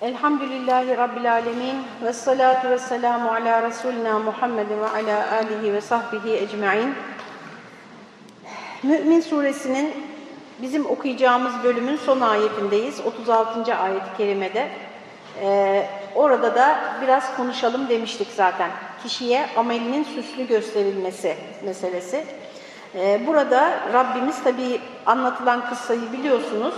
Elhamdülillahi Rabbil Alemin ve salatu ve selamu ala Resulina Muhammedin ve ala alihi ve sahbihi ecmain. Mü'min suresinin bizim okuyacağımız bölümün son ayetindeyiz. 36. ayet-i kerimede. Ee, orada da biraz konuşalım demiştik zaten. Kişiye amelinin süslü gösterilmesi meselesi. Ee, burada Rabbimiz tabii anlatılan kıssayı biliyorsunuz.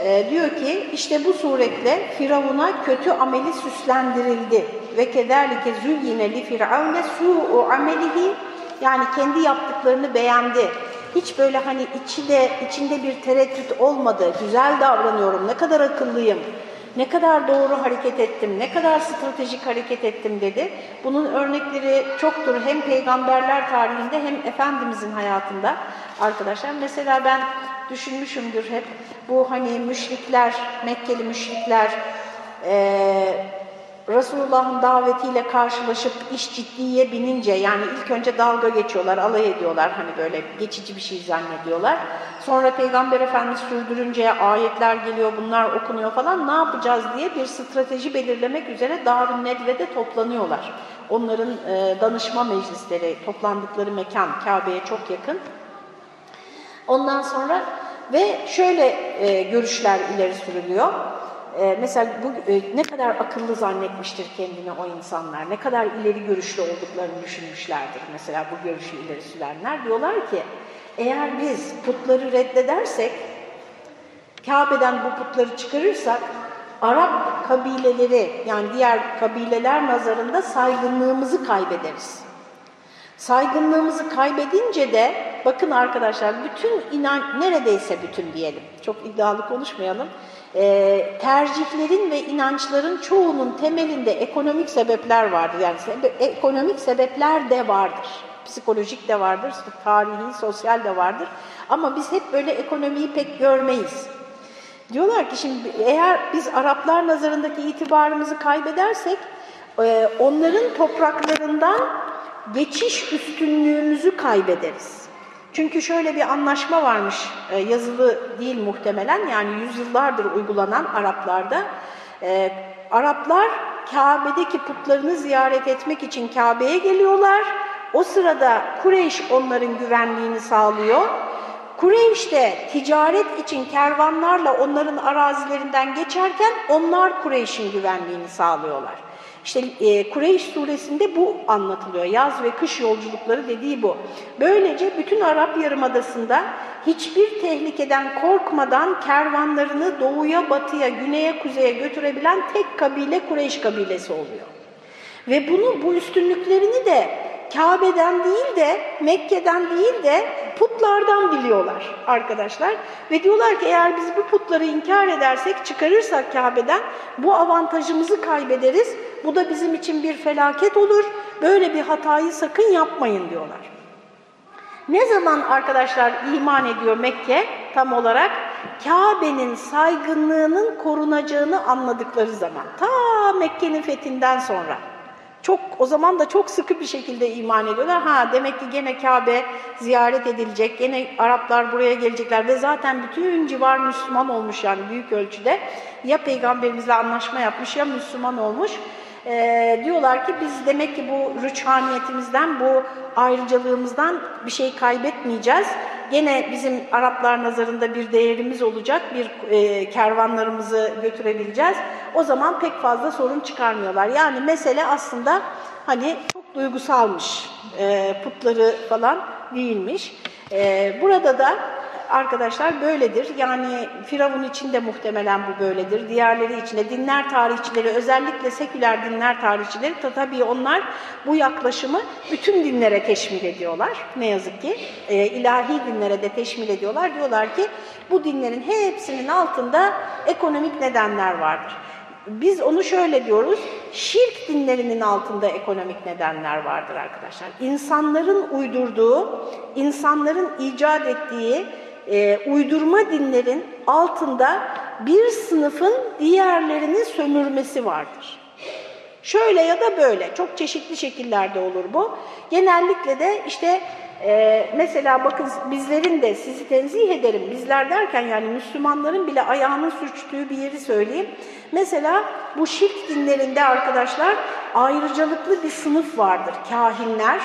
Ee, diyor ki işte bu suretle Firavun'a kötü ameli süslendirildi. Ve kederlike züyyine li firavne su'u amelihi yani kendi yaptıklarını beğendi. Hiç böyle hani içi de, içinde bir tereddüt olmadı. Güzel davranıyorum, ne kadar akıllıyım, ne kadar doğru hareket ettim, ne kadar stratejik hareket ettim dedi. Bunun örnekleri çoktur hem peygamberler tarihinde hem Efendimizin hayatında arkadaşlar. Mesela ben düşünmüşümdür hep bu hani müşrikler, Mekkeli müşrikler e, Resulullah'ın davetiyle karşılaşıp iş ciddiye binince yani ilk önce dalga geçiyorlar, alay ediyorlar hani böyle geçici bir şey zannediyorlar. Sonra Peygamber Efendimiz sürdürünce ayetler geliyor, bunlar okunuyor falan ne yapacağız diye bir strateji belirlemek üzere Darun Nedve'de toplanıyorlar. Onların e, danışma meclisleri, toplandıkları mekan Kabe'ye çok yakın. Ondan sonra ve şöyle e, görüşler ileri sürülüyor. E, mesela bu e, ne kadar akıllı zannetmiştir kendini o insanlar, ne kadar ileri görüşlü olduklarını düşünmüşlerdir. Mesela bu görüşü ileri sürenler diyorlar ki, eğer biz putları reddedersek, Kabe'den bu putları çıkarırsak, Arap kabileleri yani diğer kabileler nazarında saygınlığımızı kaybederiz. Saygınlığımızı kaybedince de bakın arkadaşlar bütün inan neredeyse bütün diyelim çok iddialı konuşmayalım e, tercihlerin ve inançların çoğunun temelinde ekonomik sebepler vardır. Yani sebe ekonomik sebepler de vardır. Psikolojik de vardır, tarihi, sosyal de vardır. Ama biz hep böyle ekonomiyi pek görmeyiz. Diyorlar ki şimdi eğer biz Araplar nazarındaki itibarımızı kaybedersek e, onların topraklarından geçiş üstünlüğümüzü kaybederiz. Çünkü şöyle bir anlaşma varmış, e, yazılı değil muhtemelen, yani yüzyıllardır uygulanan Araplarda. E, Araplar Kabe'deki putlarını ziyaret etmek için Kabe'ye geliyorlar. O sırada Kureyş onların güvenliğini sağlıyor. Kureyş de ticaret için kervanlarla onların arazilerinden geçerken onlar Kureyş'in güvenliğini sağlıyorlar. İşte e, Kureyş suresinde bu anlatılıyor. Yaz ve kış yolculukları dediği bu. Böylece bütün Arap Yarımadası'nda hiçbir tehlikeden korkmadan kervanlarını doğuya, batıya, güneye, kuzeye götürebilen tek kabile Kureyş kabilesi oluyor. Ve bunu bu üstünlüklerini de Kabe'den değil de Mekke'den değil de putlardan biliyorlar arkadaşlar. Ve diyorlar ki eğer biz bu putları inkar edersek, çıkarırsak Kabe'den bu avantajımızı kaybederiz. Bu da bizim için bir felaket olur. Böyle bir hatayı sakın yapmayın diyorlar. Ne zaman arkadaşlar iman ediyor Mekke tam olarak? Kabe'nin saygınlığının korunacağını anladıkları zaman. Ta Mekke'nin fethinden sonra. Çok o zaman da çok sıkı bir şekilde iman ediyorlar. Ha demek ki gene Kabe ziyaret edilecek, gene Araplar buraya gelecekler ve zaten bütün civar Müslüman olmuş yani büyük ölçüde. Ya peygamberimizle anlaşma yapmış ya Müslüman olmuş. Ee, diyorlar ki biz demek ki bu rüçhaniyetimizden, bu ayrıcalığımızdan bir şey kaybetmeyeceğiz. Gene bizim Araplar nazarında bir değerimiz olacak, bir e, kervanlarımızı götürebileceğiz. O zaman pek fazla sorun çıkarmıyorlar. Yani mesele aslında hani çok duygusalmış, e, putları falan değilmiş. E, burada da arkadaşlar böyledir. Yani Firavun için de muhtemelen bu böyledir. Diğerleri için de dinler tarihçileri, özellikle seküler dinler tarihçileri da tabii onlar bu yaklaşımı bütün dinlere teşmil ediyorlar. Ne yazık ki e, ilahi dinlere de teşmil ediyorlar. Diyorlar ki bu dinlerin hepsinin altında ekonomik nedenler vardır. Biz onu şöyle diyoruz, şirk dinlerinin altında ekonomik nedenler vardır arkadaşlar. İnsanların uydurduğu, insanların icat ettiği e, uydurma dinlerin altında bir sınıfın diğerlerini sömürmesi vardır. Şöyle ya da böyle, çok çeşitli şekillerde olur bu. Genellikle de işte e, mesela bakın bizlerin de sizi tenzih ederim, bizler derken yani Müslümanların bile ayağının sürçtüğü bir yeri söyleyeyim. Mesela bu şirk dinlerinde arkadaşlar ayrıcalıklı bir sınıf vardır. Kahinler,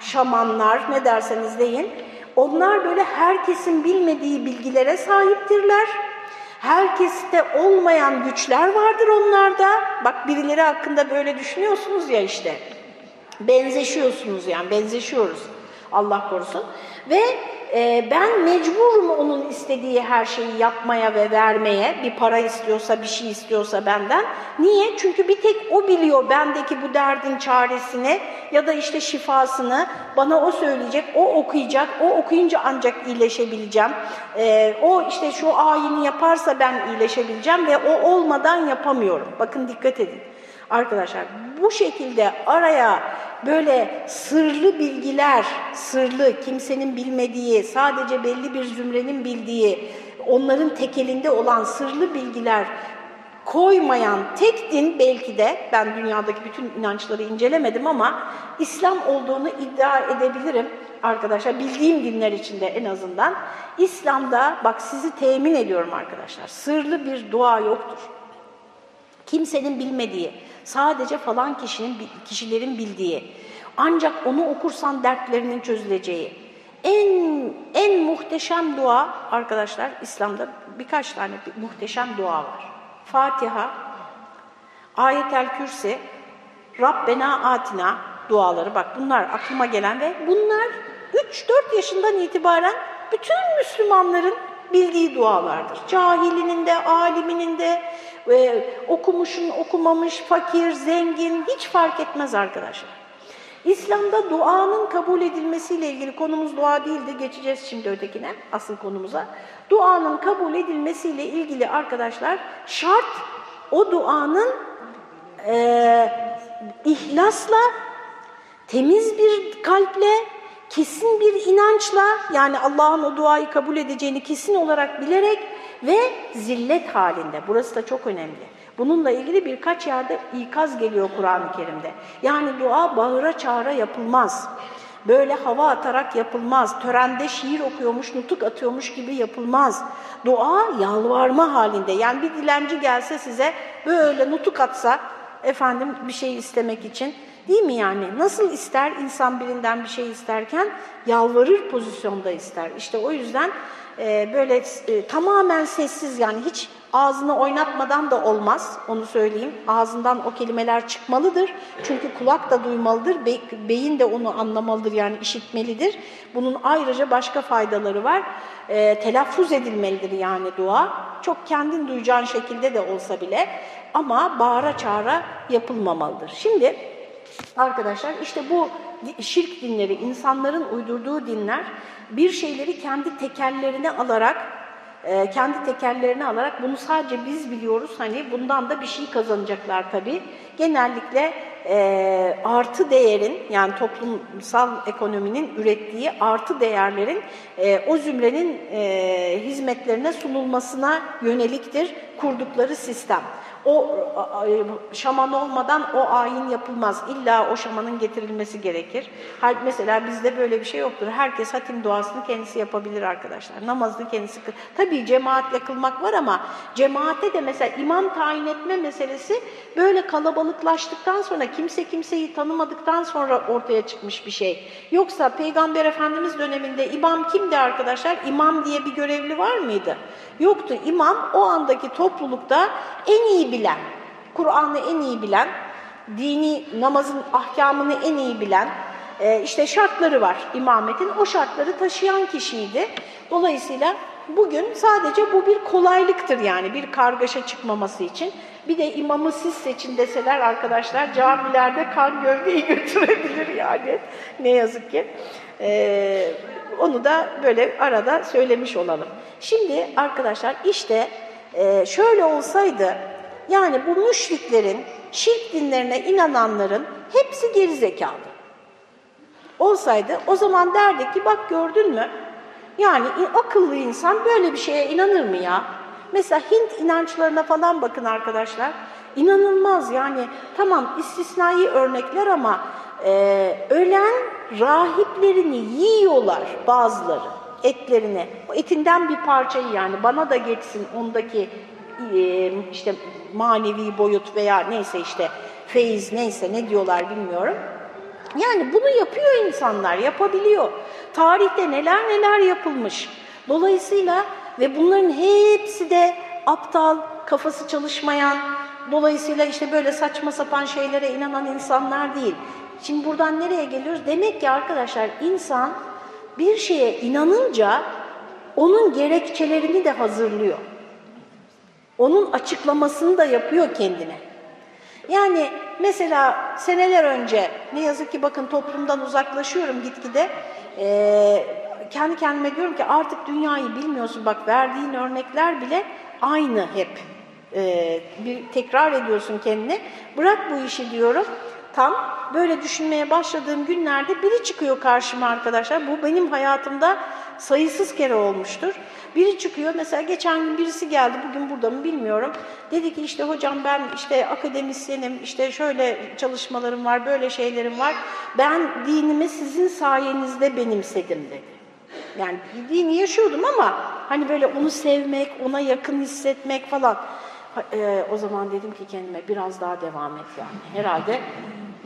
şamanlar ne derseniz deyin. Onlar böyle herkesin bilmediği bilgilere sahiptirler. Herkeste olmayan güçler vardır onlarda. Bak birileri hakkında böyle düşünüyorsunuz ya işte. Benzeşiyorsunuz yani benzeşiyoruz. Allah korusun. Ve e, ben mecburum onun istediği her şeyi yapmaya ve vermeye. Bir para istiyorsa, bir şey istiyorsa benden. Niye? Çünkü bir tek biliyor bendeki bu derdin çaresini ya da işte şifasını. Bana o söyleyecek, o okuyacak. O okuyunca ancak iyileşebileceğim. E, o işte şu ayini yaparsa ben iyileşebileceğim ve o olmadan yapamıyorum. Bakın dikkat edin. Arkadaşlar bu şekilde araya böyle sırlı bilgiler, sırlı, kimsenin bilmediği, sadece belli bir zümrenin bildiği, onların tekelinde olan sırlı bilgiler koymayan tek din belki de, ben dünyadaki bütün inançları incelemedim ama İslam olduğunu iddia edebilirim arkadaşlar, bildiğim dinler içinde en azından. İslam'da, bak sizi temin ediyorum arkadaşlar, sırlı bir dua yoktur. Kimsenin bilmediği, sadece falan kişinin kişilerin bildiği, ancak onu okursan dertlerinin çözüleceği. En en muhteşem dua arkadaşlar İslam'da birkaç tane muhteşem dua var. Fatiha, Ayetel Kürsi, Rabbena Atina duaları bak bunlar aklıma gelen ve bunlar 3-4 yaşından itibaren bütün Müslümanların bildiği dualardır. Cahilinin de, aliminin de, e, okumuşun, okumamış, fakir, zengin hiç fark etmez arkadaşlar. İslam'da duanın kabul edilmesiyle ilgili konumuz dua değildi. Geçeceğiz şimdi ötekine, asıl konumuza. Duanın kabul edilmesiyle ilgili arkadaşlar şart o duanın e, ihlasla, temiz bir kalple, kesin bir inançla yani Allah'ın o duayı kabul edeceğini kesin olarak bilerek ve zillet halinde. Burası da çok önemli. Bununla ilgili birkaç yerde ikaz geliyor Kur'an-ı Kerim'de. Yani dua bağıra çağıra yapılmaz. Böyle hava atarak yapılmaz. Törende şiir okuyormuş, nutuk atıyormuş gibi yapılmaz. Dua yalvarma halinde. Yani bir dilenci gelse size böyle nutuk atsa efendim bir şey istemek için değil mi yani? Nasıl ister insan birinden bir şey isterken yalvarır pozisyonda ister. İşte o yüzden e, böyle e, tamamen sessiz yani hiç ağzını oynatmadan da olmaz onu söyleyeyim. Ağzından o kelimeler çıkmalıdır. Çünkü kulak da duymalıdır, be, beyin de onu anlamalıdır yani işitmelidir. Bunun ayrıca başka faydaları var. E, telaffuz edilmelidir yani dua. Çok kendin duyacağın şekilde de olsa bile ama bağıra çağıra yapılmamalıdır. Şimdi arkadaşlar işte bu şirk dinleri, insanların uydurduğu dinler bir şeyleri kendi tekerlerine alarak e, kendi tekerlerine alarak bunu sadece biz biliyoruz. Hani bundan da bir şey kazanacaklar tabii. Genellikle e, artı değerin yani toplumsal ekonominin ürettiği artı değerlerin e, o zümrenin e, hizmetlerine sunulmasına yöneliktir kurdukları sistem o şaman olmadan o ayin yapılmaz. İlla o şamanın getirilmesi gerekir. Mesela bizde böyle bir şey yoktur. Herkes hatim duasını kendisi yapabilir arkadaşlar. Namazını kendisi Tabii cemaatle kılmak var ama cemaate de mesela imam tayin etme meselesi böyle kalabalıklaştıktan sonra kimse kimseyi tanımadıktan sonra ortaya çıkmış bir şey. Yoksa Peygamber Efendimiz döneminde imam kimdi arkadaşlar? İmam diye bir görevli var mıydı? Yoktu. İmam o andaki toplulukta en iyi bilen, Kur'an'ı en iyi bilen, dini namazın ahkamını en iyi bilen, e, işte şartları var imametin. O şartları taşıyan kişiydi. Dolayısıyla bugün sadece bu bir kolaylıktır yani bir kargaşa çıkmaması için. Bir de imamı siz seçin deseler arkadaşlar camilerde kan gövdeyi götürebilir yani ne yazık ki. Ee, onu da böyle arada söylemiş olalım. Şimdi arkadaşlar işte e, şöyle olsaydı yani bu müşriklerin, şirk dinlerine inananların hepsi geri zekalı. Olsaydı o zaman derdik ki bak gördün mü? Yani akıllı insan böyle bir şeye inanır mı ya? Mesela Hint inançlarına falan bakın arkadaşlar. İnanılmaz yani tamam istisnai örnekler ama e, ölen rahiplerini yiyorlar bazıları etlerini. O etinden bir parçayı yani bana da geçsin ondaki işte manevi boyut veya neyse işte feyiz neyse ne diyorlar bilmiyorum. Yani bunu yapıyor insanlar, yapabiliyor. Tarihte neler neler yapılmış. Dolayısıyla ve bunların hepsi de aptal, kafası çalışmayan, dolayısıyla işte böyle saçma sapan şeylere inanan insanlar değil. Şimdi buradan nereye geliyoruz? Demek ki arkadaşlar insan bir şeye inanınca onun gerekçelerini de hazırlıyor. Onun açıklamasını da yapıyor kendine. Yani mesela seneler önce ne yazık ki bakın toplumdan uzaklaşıyorum gitgide. Ee, kendi kendime diyorum ki artık dünyayı bilmiyorsun. Bak verdiğin örnekler bile aynı hep. Ee, bir tekrar ediyorsun kendine. Bırak bu işi diyorum. Tam böyle düşünmeye başladığım günlerde biri çıkıyor karşıma arkadaşlar. Bu benim hayatımda sayısız kere olmuştur. Biri çıkıyor mesela geçen gün birisi geldi bugün burada mı bilmiyorum. Dedi ki işte hocam ben işte akademisyenim işte şöyle çalışmalarım var böyle şeylerim var. Ben dinimi sizin sayenizde benimsedim dedi. Yani dini yaşıyordum ama hani böyle onu sevmek, ona yakın hissetmek falan. E, o zaman dedim ki kendime biraz daha devam et yani. Herhalde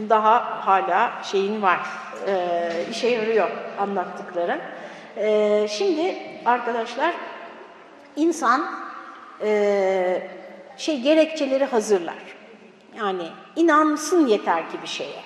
daha hala şeyin var, e, işe yarıyor anlattıkların. E, şimdi arkadaşlar insan e, şey gerekçeleri hazırlar. Yani inansın yeter ki bir şeye.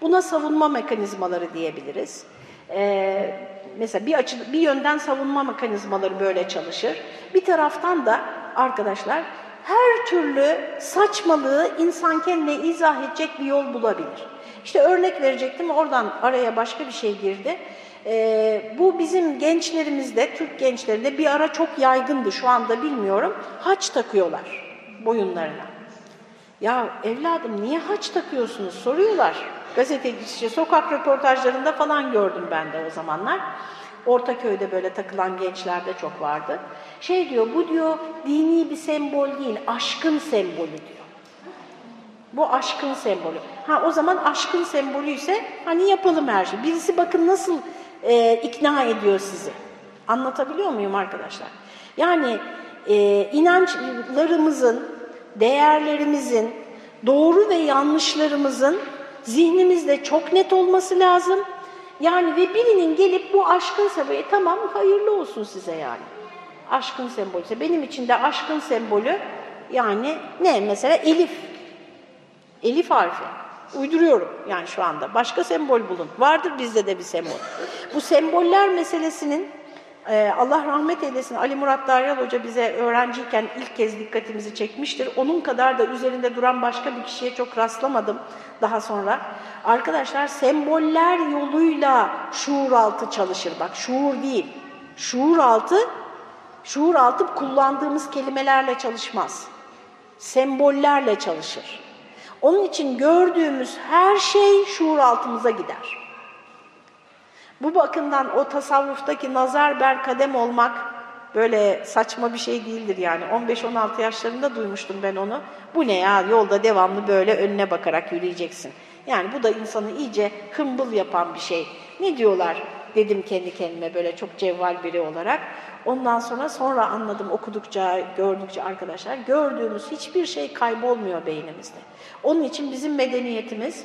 Buna savunma mekanizmaları diyebiliriz. Ee, mesela bir, açı, bir yönden savunma mekanizmaları böyle çalışır. Bir taraftan da arkadaşlar her türlü saçmalığı insan kendine izah edecek bir yol bulabilir. İşte örnek verecektim oradan araya başka bir şey girdi. Ee, bu bizim gençlerimizde, Türk gençlerinde bir ara çok yaygındı şu anda bilmiyorum. Haç takıyorlar boyunlarına. Ya evladım niye haç takıyorsunuz soruyorlar. Gazeteci, sokak röportajlarında falan gördüm ben de o zamanlar. Ortaköy'de böyle takılan gençler de çok vardı. Şey diyor, bu diyor dini bir sembol değil, aşkın sembolü diyor. Bu aşkın sembolü. Ha o zaman aşkın sembolü ise hani yapalım her şey. Birisi bakın nasıl e, ikna ediyor sizi. Anlatabiliyor muyum arkadaşlar? Yani e, inançlarımızın, değerlerimizin, doğru ve yanlışlarımızın zihnimizde çok net olması lazım. Yani ve birinin gelip bu aşkın sembolü, tamam hayırlı olsun size yani. Aşkın sembolü. Benim için de aşkın sembolü yani ne mesela Elif. Elif harfi. Uyduruyorum yani şu anda. Başka sembol bulun. Vardır bizde de bir sembol. Bu semboller meselesinin e, Allah rahmet eylesin Ali Murat Daryal Hoca bize öğrenciyken ilk kez dikkatimizi çekmiştir. Onun kadar da üzerinde duran başka bir kişiye çok rastlamadım daha sonra. Arkadaşlar semboller yoluyla şuur altı çalışır. Bak şuur değil. Şuur altı, şuur altı kullandığımız kelimelerle çalışmaz. Sembollerle çalışır. Onun için gördüğümüz her şey şuur altımıza gider. Bu bakımdan o tasavvuftaki nazar ber kadem olmak böyle saçma bir şey değildir yani. 15-16 yaşlarında duymuştum ben onu. Bu ne ya yolda devamlı böyle önüne bakarak yürüyeceksin. Yani bu da insanı iyice hımbıl yapan bir şey. Ne diyorlar dedim kendi kendime böyle çok cevval biri olarak. Ondan sonra sonra anladım okudukça, gördükçe arkadaşlar gördüğümüz hiçbir şey kaybolmuyor beynimizde. Onun için bizim medeniyetimiz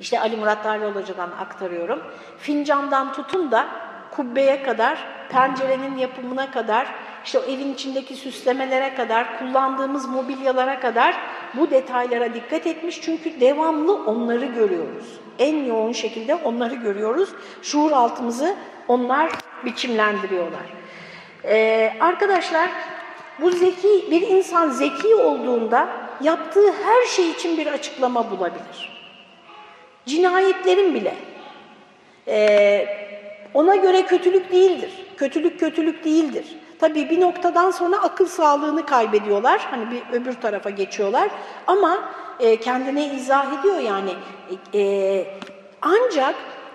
işte Ali Murat Daryol Hoca'dan aktarıyorum. Fincandan tutun da kubbeye kadar, pencerenin yapımına kadar, işte o evin içindeki süslemelere kadar, kullandığımız mobilyalara kadar bu detaylara dikkat etmiş. Çünkü devamlı onları görüyoruz. En yoğun şekilde onları görüyoruz. Şuur altımızı onlar biçimlendiriyorlar. Ee, arkadaşlar bu zeki bir insan zeki olduğunda yaptığı her şey için bir açıklama bulabilir. Cinayetlerin bile. Ee, ona göre kötülük değildir. Kötülük kötülük değildir. Tabii bir noktadan sonra akıl sağlığını kaybediyorlar. Hani bir öbür tarafa geçiyorlar. Ama e, kendine izah ediyor yani. E, ancak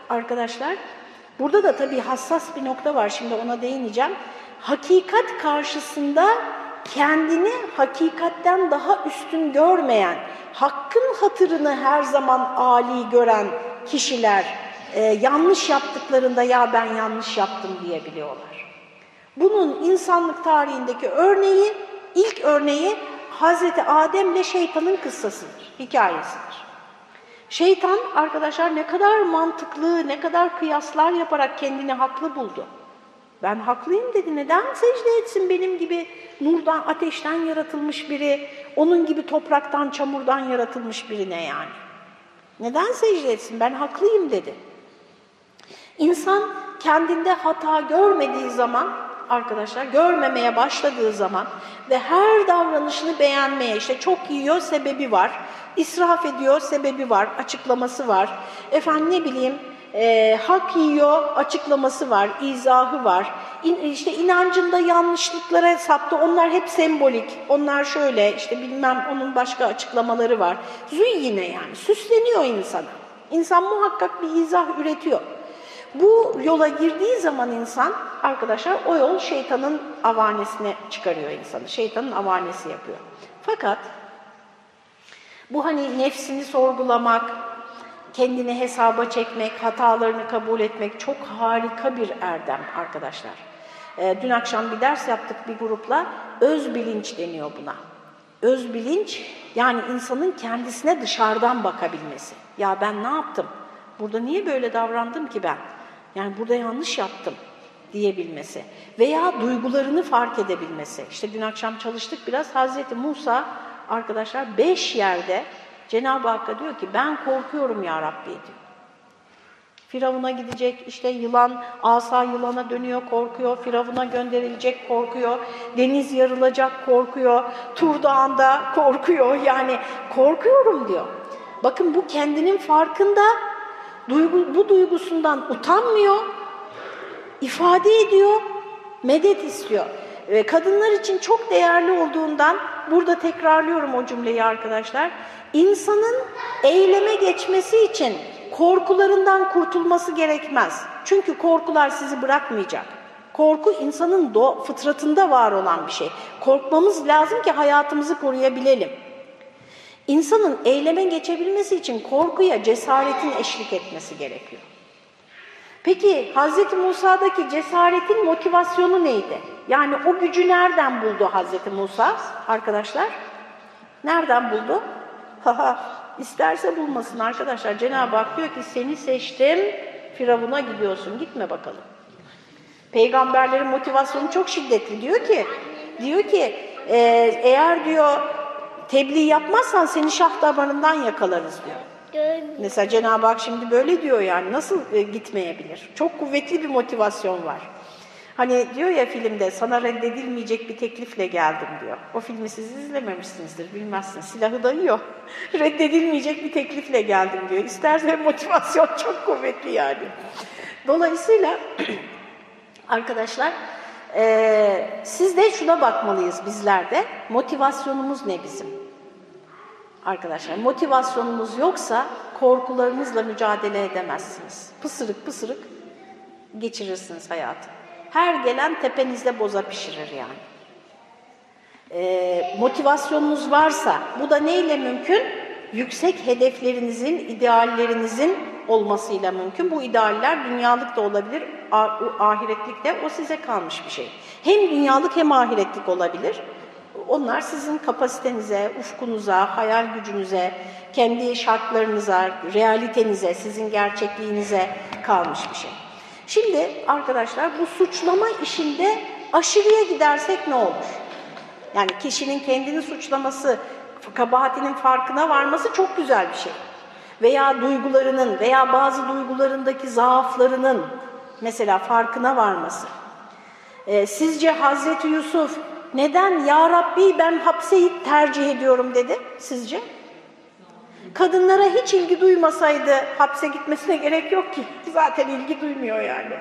arkadaşlar burada da tabii hassas bir nokta var. Şimdi ona değineceğim. Hakikat karşısında kendini hakikatten daha üstün görmeyen, hakkın hatırını her zaman âli gören kişiler e, yanlış yaptıklarında ya ben yanlış yaptım diyebiliyorlar. Bunun insanlık tarihindeki örneği ilk örneği Hazreti Adem ile şeytanın kıssasıdır, hikayesidir. Şeytan arkadaşlar ne kadar mantıklı, ne kadar kıyaslar yaparak kendini haklı buldu. Ben haklıyım dedi. Neden secde etsin benim gibi nurdan, ateşten yaratılmış biri, onun gibi topraktan, çamurdan yaratılmış birine yani? Neden secde etsin? Ben haklıyım dedi. İnsan kendinde hata görmediği zaman arkadaşlar görmemeye başladığı zaman ve her davranışını beğenmeye işte çok yiyor sebebi var, israf ediyor sebebi var, açıklaması var. Efendim ne bileyim e, hak yiyor açıklaması var, izahı var. İn, işte inancında yanlışlıklara saptı onlar hep sembolik. Onlar şöyle işte bilmem onun başka açıklamaları var. yine yani süsleniyor insana. İnsan muhakkak bir izah üretiyor. Bu yola girdiği zaman insan arkadaşlar o yol şeytanın avanesine çıkarıyor insanı. Şeytanın avanesi yapıyor. Fakat bu hani nefsini sorgulamak, kendini hesaba çekmek, hatalarını kabul etmek çok harika bir erdem arkadaşlar. E, dün akşam bir ders yaptık bir grupla. Öz bilinç deniyor buna. Öz bilinç yani insanın kendisine dışarıdan bakabilmesi. Ya ben ne yaptım? Burada niye böyle davrandım ki ben? Yani burada yanlış yaptım diyebilmesi veya duygularını fark edebilmesi. İşte dün akşam çalıştık biraz Hazreti Musa arkadaşlar beş yerde Cenab-ı Hakk'a diyor ki ben korkuyorum ya Rabbi diyor. Firavun'a gidecek, işte yılan, asa yılana dönüyor, korkuyor. Firavun'a gönderilecek, korkuyor. Deniz yarılacak, korkuyor. Tur Dağı'nda korkuyor. Yani korkuyorum diyor. Bakın bu kendinin farkında, duygu, bu duygusundan utanmıyor, ifade ediyor, medet istiyor. Ve kadınlar için çok değerli olduğundan, burada tekrarlıyorum o cümleyi arkadaşlar. İnsanın eyleme geçmesi için korkularından kurtulması gerekmez. Çünkü korkular sizi bırakmayacak. Korku insanın do fıtratında var olan bir şey. Korkmamız lazım ki hayatımızı koruyabilelim. İnsanın eyleme geçebilmesi için korkuya cesaretin eşlik etmesi gerekiyor. Peki Hz. Musa'daki cesaretin motivasyonu neydi? Yani o gücü nereden buldu Hz. Musa arkadaşlar? Nereden buldu? Haha isterse bulmasın arkadaşlar. Cenab-ı Hak diyor ki seni seçtim Firavun'a gidiyorsun gitme bakalım. Peygamberlerin motivasyonu çok şiddetli diyor ki diyor ki eğer diyor tebliğ yapmazsan seni şah damarından yakalarız diyor. Mesela Cenab-ı Hak şimdi böyle diyor yani nasıl e, gitmeyebilir? Çok kuvvetli bir motivasyon var. Hani diyor ya filmde sana reddedilmeyecek bir teklifle geldim diyor. O filmi siz izlememişsinizdir bilmezsiniz. Silahı dayıyor. reddedilmeyecek bir teklifle geldim diyor. İsterse motivasyon çok kuvvetli yani. Dolayısıyla arkadaşlar e, siz de şuna bakmalıyız bizler de. Motivasyonumuz ne bizim? Arkadaşlar motivasyonumuz yoksa korkularınızla mücadele edemezsiniz. Pısırık pısırık geçirirsiniz hayatı. Her gelen tepenizde boza pişirir yani. Ee, motivasyonunuz varsa, bu da neyle mümkün? Yüksek hedeflerinizin, ideallerinizin olmasıyla mümkün. Bu idealler dünyalık da olabilir, ahiretlik de o size kalmış bir şey. Hem dünyalık hem ahiretlik olabilir. Onlar sizin kapasitenize, ufkunuza, hayal gücünüze, kendi şartlarınıza, realitenize, sizin gerçekliğinize kalmış bir şey. Şimdi arkadaşlar bu suçlama işinde aşırıya gidersek ne olur? Yani kişinin kendini suçlaması, kabahatinin farkına varması çok güzel bir şey. Veya duygularının veya bazı duygularındaki zaaflarının mesela farkına varması. Ee, sizce Hazreti Yusuf neden Ya Rabbi ben hapse tercih ediyorum dedi sizce? Kadınlara hiç ilgi duymasaydı hapse gitmesine gerek yok ki. Zaten ilgi duymuyor yani.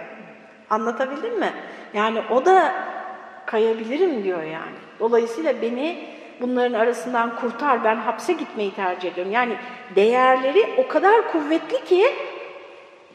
Anlatabildim mi? Yani o da kayabilirim diyor yani. Dolayısıyla beni bunların arasından kurtar, ben hapse gitmeyi tercih ediyorum. Yani değerleri o kadar kuvvetli ki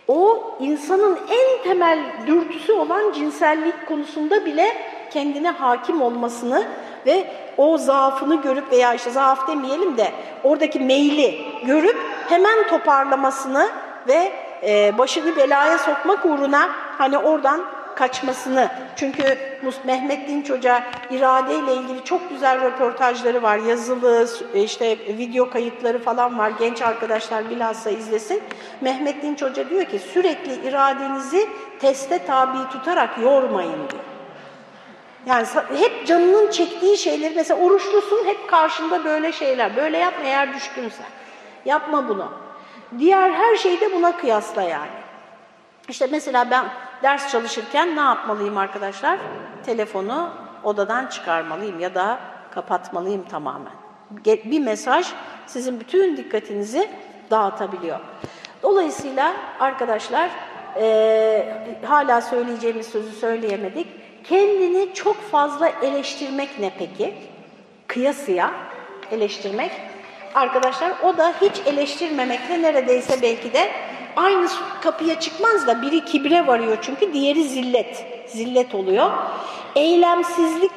o insanın en temel dürtüsü olan cinsellik konusunda bile kendine hakim olmasını ve o zaafını görüp veya işte zaaf demeyelim de oradaki meyli görüp hemen toparlamasını ve e, başını belaya sokmak uğruna hani oradan kaçmasını. Çünkü Mehmet Dinç Hoca iradeyle ilgili çok güzel röportajları var. Yazılı, işte video kayıtları falan var. Genç arkadaşlar bilhassa izlesin. Mehmet Dinç Hoca diyor ki sürekli iradenizi teste tabi tutarak yormayın diyor. Yani hep canının çektiği şeyleri, mesela oruçlusun hep karşında böyle şeyler. Böyle yapma eğer düşkünsen. Yapma bunu. Diğer her şeyi de buna kıyasla yani. İşte mesela ben ders çalışırken ne yapmalıyım arkadaşlar? Telefonu odadan çıkarmalıyım ya da kapatmalıyım tamamen. Bir mesaj sizin bütün dikkatinizi dağıtabiliyor. Dolayısıyla arkadaşlar e, hala söyleyeceğimiz sözü söyleyemedik. Kendini çok fazla eleştirmek ne peki? Kıyasıya eleştirmek. Arkadaşlar o da hiç eleştirmemekle neredeyse belki de aynı kapıya çıkmaz da biri kibre varıyor çünkü diğeri zillet. Zillet oluyor. Eylemsizlik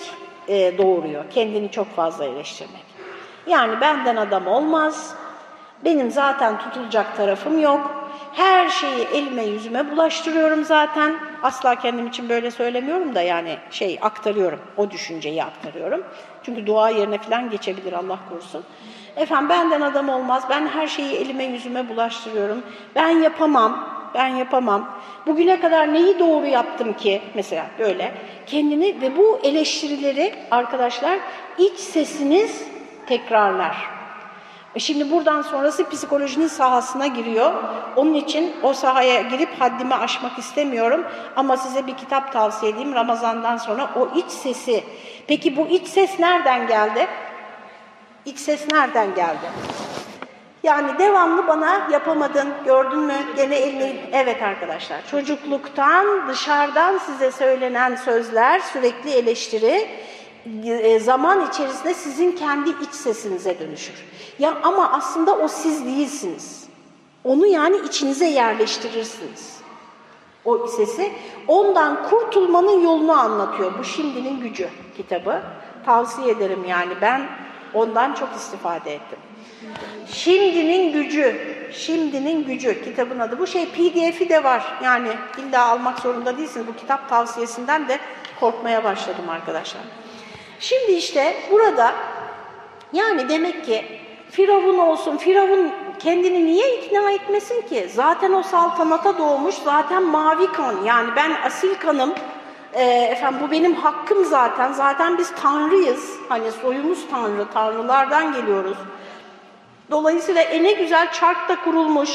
e, doğuruyor kendini çok fazla eleştirmek. Yani benden adam olmaz, benim zaten tutulacak tarafım yok, her şeyi elime yüzüme bulaştırıyorum zaten. Asla kendim için böyle söylemiyorum da yani şey aktarıyorum, o düşünceyi aktarıyorum. Çünkü dua yerine falan geçebilir Allah korusun. Efendim benden adam olmaz, ben her şeyi elime yüzüme bulaştırıyorum. Ben yapamam, ben yapamam. Bugüne kadar neyi doğru yaptım ki mesela böyle. Kendini ve bu eleştirileri arkadaşlar iç sesiniz tekrarlar. E şimdi buradan sonrası psikolojinin sahasına giriyor. Onun için o sahaya girip haddimi aşmak istemiyorum. Ama size bir kitap tavsiye edeyim Ramazan'dan sonra o iç sesi. Peki bu iç ses nereden geldi? İç ses nereden geldi? Yani devamlı bana yapamadın, gördün mü, gene elini... Evet arkadaşlar, çocukluktan, dışarıdan size söylenen sözler, sürekli eleştiri, e, zaman içerisinde sizin kendi iç sesinize dönüşür. Ya ama aslında o siz değilsiniz. Onu yani içinize yerleştirirsiniz. O sesi. Ondan kurtulmanın yolunu anlatıyor. Bu Şimdinin Gücü kitabı. Tavsiye ederim yani ben ondan çok istifade ettim. Şimdinin Gücü, Şimdinin Gücü kitabın adı. Bu şey pdf'i de var. Yani illa almak zorunda değilsiniz. Bu kitap tavsiyesinden de korkmaya başladım arkadaşlar. Şimdi işte burada yani demek ki Firavun olsun, Firavun kendini niye ikna etmesin ki? Zaten o saltanata doğmuş, zaten mavi kan. Yani ben asil kanım, e, efendim bu benim hakkım zaten. Zaten biz tanrıyız. Hani soyumuz tanrı, tanrılardan geliyoruz. Dolayısıyla e ne güzel çark da kurulmuş,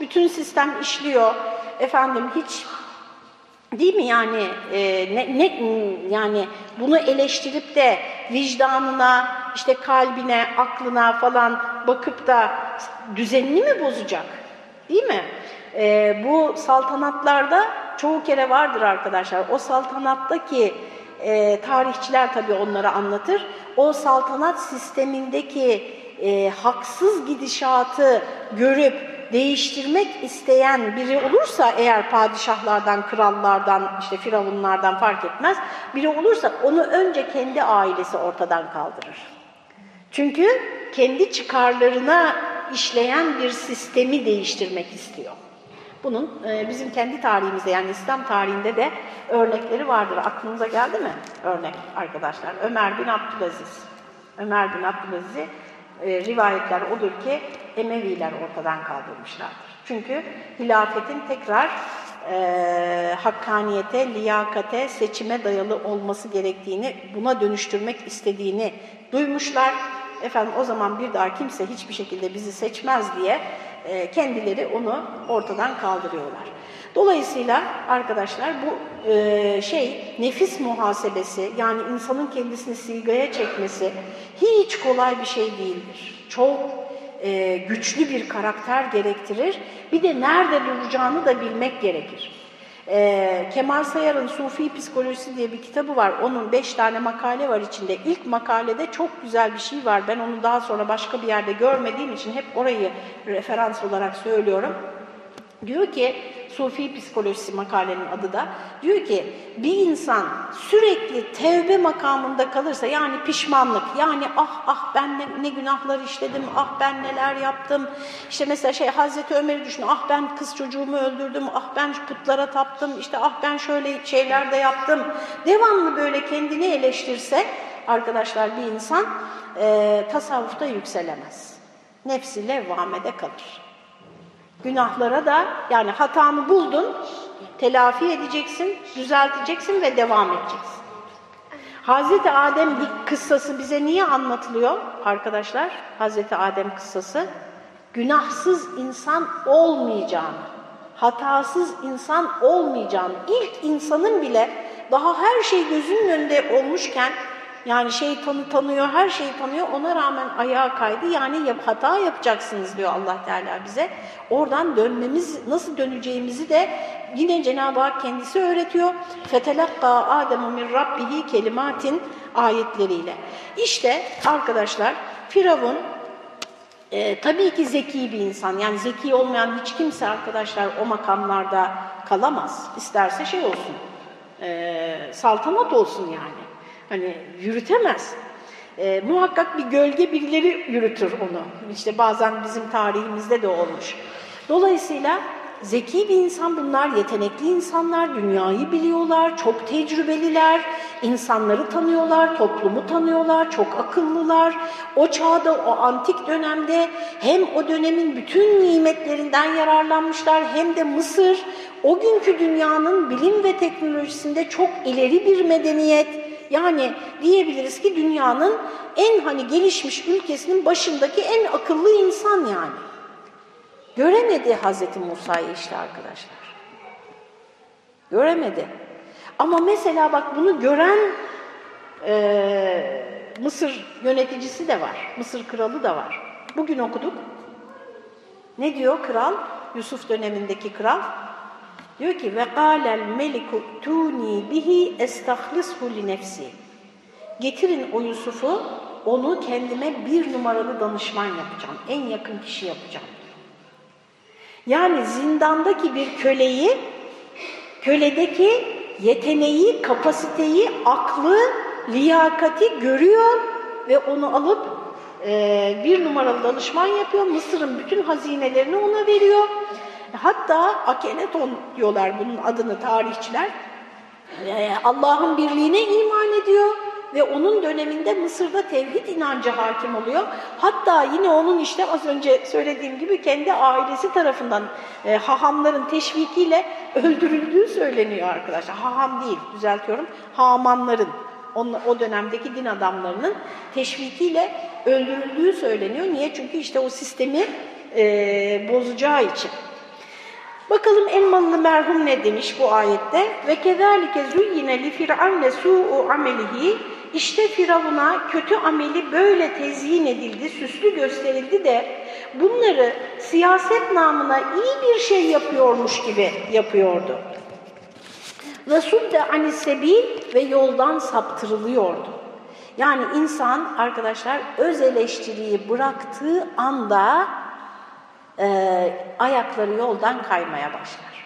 bütün sistem işliyor. Efendim hiç Değil mi yani e, ne, ne yani bunu eleştirip de vicdanına, işte kalbine, aklına falan bakıp da düzenini mi bozacak? Değil mi? E, bu saltanatlarda çoğu kere vardır arkadaşlar. O saltanattaki e, tarihçiler tabii onları anlatır. O saltanat sistemindeki e, haksız gidişatı görüp değiştirmek isteyen biri olursa eğer padişahlardan, krallardan, işte firavunlardan fark etmez, biri olursa onu önce kendi ailesi ortadan kaldırır. Çünkü kendi çıkarlarına işleyen bir sistemi değiştirmek istiyor. Bunun e, bizim kendi tarihimizde yani İslam tarihinde de örnekleri vardır. Aklınıza geldi mi örnek arkadaşlar? Ömer bin Abdülaziz. Ömer bin Abdülaziz'i e, rivayetler odur ki Emeviler ortadan kaldırmışlardır. Çünkü hilafetin tekrar e, hakkaniyete, liyakate, seçime dayalı olması gerektiğini, buna dönüştürmek istediğini duymuşlar. Efendim o zaman bir daha kimse hiçbir şekilde bizi seçmez diye e, kendileri onu ortadan kaldırıyorlar. Dolayısıyla arkadaşlar bu e, şey nefis muhasebesi yani insanın kendisini silgaya çekmesi hiç kolay bir şey değildir. Çok e, güçlü bir karakter gerektirir. Bir de nerede duracağını da bilmek gerekir. E, Kemal Sayar'ın Sufi Psikolojisi diye bir kitabı var. Onun beş tane makale var içinde. İlk makalede çok güzel bir şey var. Ben onu daha sonra başka bir yerde görmediğim için hep orayı referans olarak söylüyorum. Diyor ki, Sufi psikolojisi makalenin adı da, diyor ki bir insan sürekli tevbe makamında kalırsa yani pişmanlık, yani ah ah ben ne, ne günahlar işledim, ah ben neler yaptım, işte mesela şey Hazreti Ömer'i düşün, ah ben kız çocuğumu öldürdüm, ah ben putlara taptım, işte ah ben şöyle şeyler de yaptım. Devamlı böyle kendini eleştirse arkadaşlar bir insan e, tasavvufta yükselemez. Nefsi levvamede kalır. Günahlara da yani hatanı buldun, telafi edeceksin, düzelteceksin ve devam edeceksin. Hazreti Adem kıssası bize niye anlatılıyor arkadaşlar? Hazreti Adem kıssası günahsız insan olmayacağını, hatasız insan olmayacağını, ilk insanın bile daha her şey gözünün önünde olmuşken yani şeytanı tanıyor, her şeyi tanıyor. Ona rağmen ayağa kaydı. Yani yap, hata yapacaksınız diyor Allah Teala bize. Oradan dönmemiz, nasıl döneceğimizi de yine Cenab-ı Hak kendisi öğretiyor. Fetelakka Ademu min Rabbihi kelimatin ayetleriyle. İşte arkadaşlar Firavun e, tabii ki zeki bir insan. Yani zeki olmayan hiç kimse arkadaşlar o makamlarda kalamaz. İsterse şey olsun, e, saltanat olsun yani. Hani yürütemez. E, muhakkak bir gölge birileri yürütür onu. İşte bazen bizim tarihimizde de olmuş. Dolayısıyla zeki bir insan bunlar, yetenekli insanlar, dünyayı biliyorlar, çok tecrübeliler, insanları tanıyorlar, toplumu tanıyorlar, çok akıllılar. O çağda, o antik dönemde hem o dönemin bütün nimetlerinden yararlanmışlar hem de Mısır o günkü dünyanın bilim ve teknolojisinde çok ileri bir medeniyet, yani diyebiliriz ki dünyanın en hani gelişmiş ülkesinin başındaki en akıllı insan yani. Göremedi Hazreti Musa'yı işte arkadaşlar. Göremedi. Ama mesela bak bunu gören e, Mısır yöneticisi de var. Mısır kralı da var. Bugün okuduk. Ne diyor kral? Yusuf dönemindeki kral. Diyor ki ve qalel meliku tuni bihi estahlishu li nefsi. Getirin o Yusuf'u, onu kendime bir numaralı danışman yapacağım. En yakın kişi yapacağım. Yani zindandaki bir köleyi, köledeki yeteneği, kapasiteyi, aklı, liyakati görüyor ve onu alıp e, bir numaralı danışman yapıyor. Mısır'ın bütün hazinelerini ona veriyor. Hatta Akeneton diyorlar bunun adını tarihçiler. Ee, Allah'ın birliğine iman ediyor ve onun döneminde Mısır'da tevhid inancı hakim oluyor. Hatta yine onun işte az önce söylediğim gibi kendi ailesi tarafından e, hahamların teşvikiyle öldürüldüğü söyleniyor arkadaşlar. Haham değil, düzeltiyorum. Hamanların, o dönemdeki din adamlarının teşvikiyle öldürüldüğü söyleniyor. Niye? Çünkü işte o sistemi e, bozacağı için. Bakalım Elmalı merhum ne demiş bu ayette? Ve kezalike zuyyine li firavne su'u amelihi işte Firavun'a kötü ameli böyle tezyin edildi, süslü gösterildi de bunları siyaset namına iyi bir şey yapıyormuş gibi yapıyordu. Resul de anisebil ve yoldan saptırılıyordu. Yani insan arkadaşlar öz eleştiriyi bıraktığı anda e, ayakları yoldan kaymaya başlar.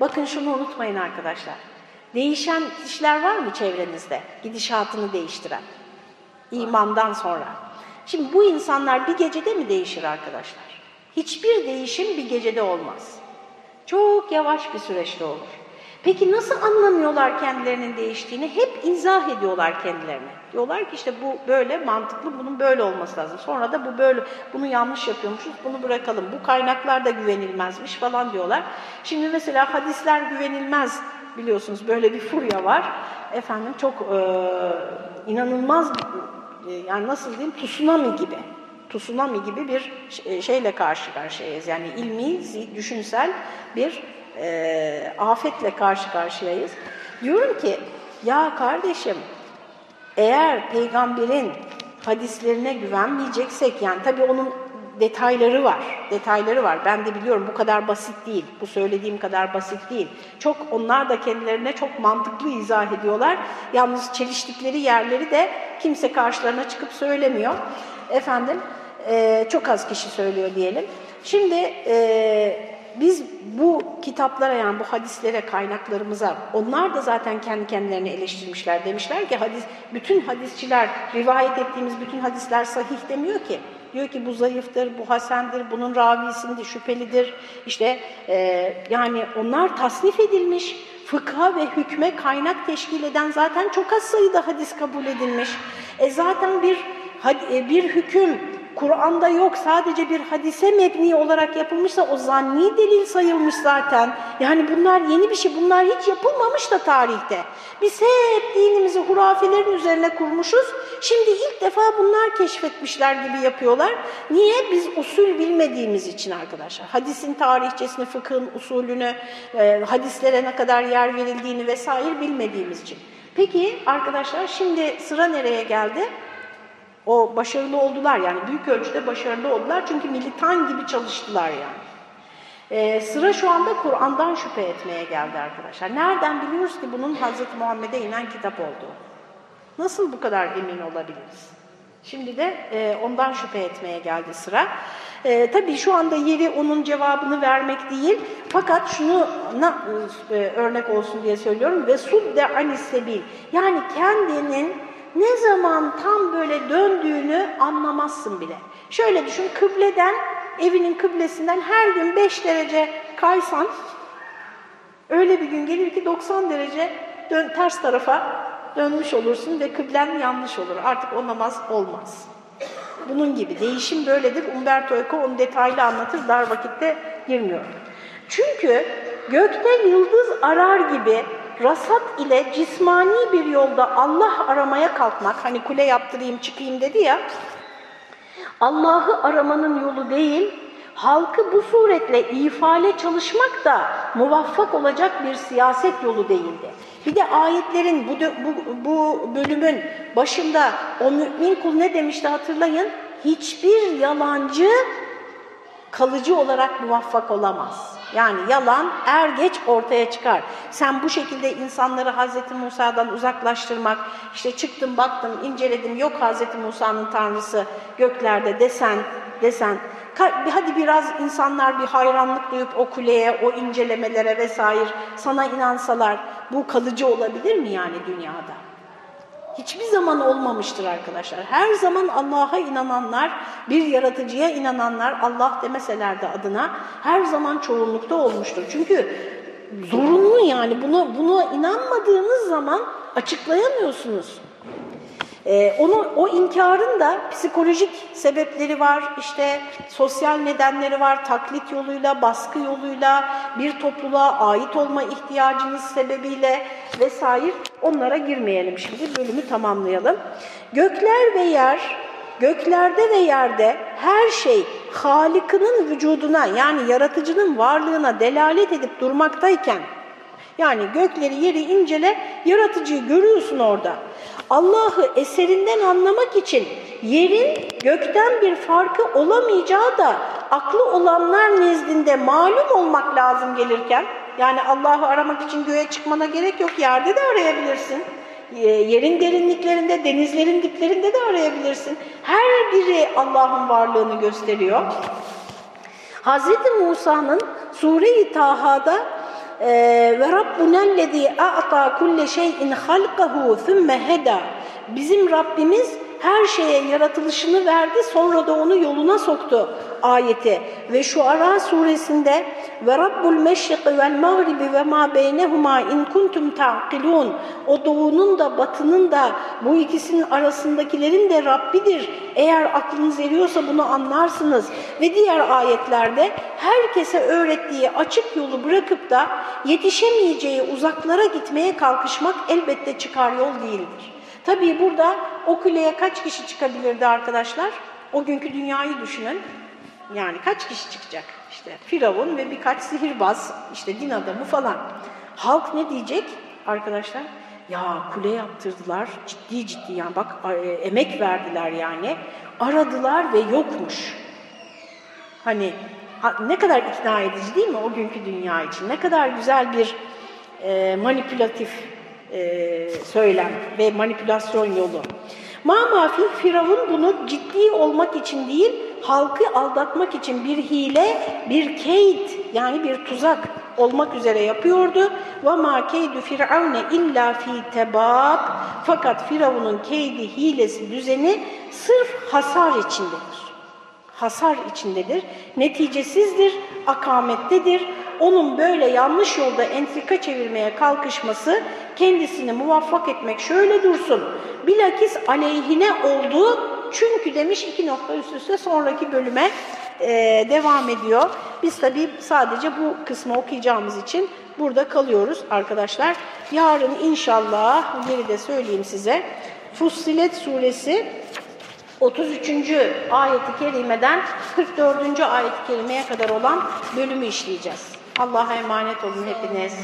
Bakın şunu unutmayın arkadaşlar. Değişen kişiler var mı çevrenizde? Gidişatını değiştiren. İmandan sonra. Şimdi bu insanlar bir gecede mi değişir arkadaşlar? Hiçbir değişim bir gecede olmaz. Çok yavaş bir süreçte olur. Peki nasıl anlamıyorlar kendilerinin değiştiğini? Hep izah ediyorlar kendilerine. Diyorlar ki işte bu böyle mantıklı, bunun böyle olması lazım. Sonra da bu böyle, bunu yanlış yapıyormuşuz, bunu bırakalım. Bu kaynaklar da güvenilmezmiş falan diyorlar. Şimdi mesela hadisler güvenilmez biliyorsunuz böyle bir furya var. Efendim çok e, inanılmaz, e, yani nasıl diyeyim, tsunami gibi. Tsunami gibi bir şeyle karşı karşıyayız. Yani ilmi, düşünsel bir e, afetle karşı karşıyayız. Diyorum ki ya kardeşim eğer peygamberin hadislerine güvenmeyeceksek yani tabii onun detayları var. Detayları var. Ben de biliyorum bu kadar basit değil. Bu söylediğim kadar basit değil. Çok onlar da kendilerine çok mantıklı izah ediyorlar. Yalnız çeliştikleri yerleri de kimse karşılarına çıkıp söylemiyor. Efendim e, çok az kişi söylüyor diyelim. Şimdi e, biz bu kitaplara yani bu hadislere, kaynaklarımıza onlar da zaten kendi kendilerini eleştirmişler. Demişler ki hadis, bütün hadisçiler, rivayet ettiğimiz bütün hadisler sahih demiyor ki. Diyor ki bu zayıftır, bu hasendir, bunun ravisinde şüphelidir. İşte e, yani onlar tasnif edilmiş, fıkha ve hükme kaynak teşkil eden zaten çok az sayıda hadis kabul edilmiş. E zaten bir e, bir hüküm Kur'an'da yok sadece bir hadise mebni olarak yapılmışsa o zanni delil sayılmış zaten. Yani bunlar yeni bir şey, bunlar hiç yapılmamış da tarihte. Biz hep dinimizi hurafelerin üzerine kurmuşuz. Şimdi ilk defa bunlar keşfetmişler gibi yapıyorlar. Niye? Biz usul bilmediğimiz için arkadaşlar. Hadisin tarihçesini, fıkhın usulünü, e, hadislere ne kadar yer verildiğini vesaire bilmediğimiz için. Peki arkadaşlar şimdi sıra nereye geldi? O başarılı oldular yani büyük ölçüde başarılı oldular çünkü militan gibi çalıştılar yani. Ee, sıra şu anda Kur'an'dan şüphe etmeye geldi arkadaşlar. Nereden biliyoruz ki bunun Hazreti Muhammed'e inen kitap olduğu? Nasıl bu kadar emin olabiliriz? Şimdi de e, ondan şüphe etmeye geldi sıra. E, tabii şu anda yeri onun cevabını vermek değil. Fakat şunu e, örnek olsun diye söylüyorum. Ve sudde anisebil. Yani kendinin ne zaman tam böyle döndüğünü anlamazsın bile. Şöyle düşün, kıbleden, evinin kıblesinden her gün 5 derece kaysan, öyle bir gün gelir ki 90 derece dön, ters tarafa dönmüş olursun ve kıblen yanlış olur. Artık o namaz olmaz. Bunun gibi değişim böyledir. Umberto Eco onu detaylı anlatır, dar vakitte girmiyorum. Çünkü gökte yıldız arar gibi rasat ile cismani bir yolda Allah aramaya kalkmak, hani kule yaptırayım çıkayım dedi ya, Allah'ı aramanın yolu değil, halkı bu suretle ifale çalışmak da muvaffak olacak bir siyaset yolu değildi. Bir de ayetlerin bu, bu, bu bölümün başında o mümin kul ne demişti hatırlayın? Hiçbir yalancı kalıcı olarak muvaffak olamaz. Yani yalan er geç ortaya çıkar. Sen bu şekilde insanları Hz. Musa'dan uzaklaştırmak, işte çıktım baktım inceledim yok Hz. Musa'nın tanrısı göklerde desen, desen. Hadi biraz insanlar bir hayranlık duyup o kuleye, o incelemelere vesaire sana inansalar bu kalıcı olabilir mi yani dünyada? Hiçbir zaman olmamıştır arkadaşlar. Her zaman Allah'a inananlar, bir yaratıcıya inananlar, Allah demeseler de adına her zaman çoğunlukta olmuştur. Çünkü zorunlu yani bunu buna inanmadığınız zaman açıklayamıyorsunuz. Ee, onu, o inkarın da psikolojik sebepleri var, işte sosyal nedenleri var, taklit yoluyla, baskı yoluyla, bir topluluğa ait olma ihtiyacınız sebebiyle vesaire onlara girmeyelim şimdi, bölümü tamamlayalım. Gökler ve yer, göklerde ve yerde her şey Halık'ının vücuduna yani yaratıcının varlığına delalet edip durmaktayken, yani gökleri yeri incele, yaratıcıyı görüyorsun orada. Allah'ı eserinden anlamak için yerin gökten bir farkı olamayacağı da aklı olanlar nezdinde malum olmak lazım gelirken, yani Allah'ı aramak için göğe çıkmana gerek yok, yerde de arayabilirsin. Yerin derinliklerinde, denizlerin diplerinde de arayabilirsin. Her biri Allah'ın varlığını gösteriyor. Hz. Musa'nın Sure-i Taha'da ve Rabbunellezî a'ta kulle şeyin halqahu thumme heda. Bizim Rabbimiz her şeye yaratılışını verdi sonra da onu yoluna soktu ayeti. Ve şu Ara suresinde ve Rabbul meşriki vel mağribi ve ma beynehuma in kuntum ta'kilun. O doğunun da batının da bu ikisinin arasındakilerin de Rabbidir. Eğer aklınız eriyorsa bunu anlarsınız. Ve diğer ayetlerde herkese öğrettiği açık yolu bırakıp da yetişemeyeceği uzaklara gitmeye kalkışmak elbette çıkar yol değildir. Tabii burada o kuleye kaç kişi çıkabilirdi arkadaşlar? O günkü dünyayı düşünün. Yani kaç kişi çıkacak? İşte Firavun ve birkaç sihirbaz, işte din adamı falan. Halk ne diyecek arkadaşlar? Ya kule yaptırdılar, ciddi ciddi yani bak e, emek verdiler yani. Aradılar ve yokmuş. Hani ne kadar ikna edici değil mi o günkü dünya için? Ne kadar güzel bir e, manipülatif e, söylem ve manipülasyon yolu. Mamafi Firavun bunu ciddi olmak için değil, halkı aldatmak için bir hile, bir keyit yani bir tuzak olmak üzere yapıyordu. Ve ma keydu firavne illa fi tebab. Fakat Firavun'un keydi, hilesi, düzeni sırf hasar içindedir. Hasar içindedir, neticesizdir, akamettedir, onun böyle yanlış yolda entrika çevirmeye kalkışması kendisini muvaffak etmek şöyle dursun. Bilakis aleyhine oldu çünkü demiş iki nokta üst üste sonraki bölüme e, devam ediyor. Biz tabii sadece bu kısmı okuyacağımız için burada kalıyoruz arkadaşlar. Yarın inşallah, geri de söyleyeyim size, Fussilet suresi 33. ayeti kerimeden 44. ayet-i kerimeye kadar olan bölümü işleyeceğiz. Allah'a emanet olun hepiniz.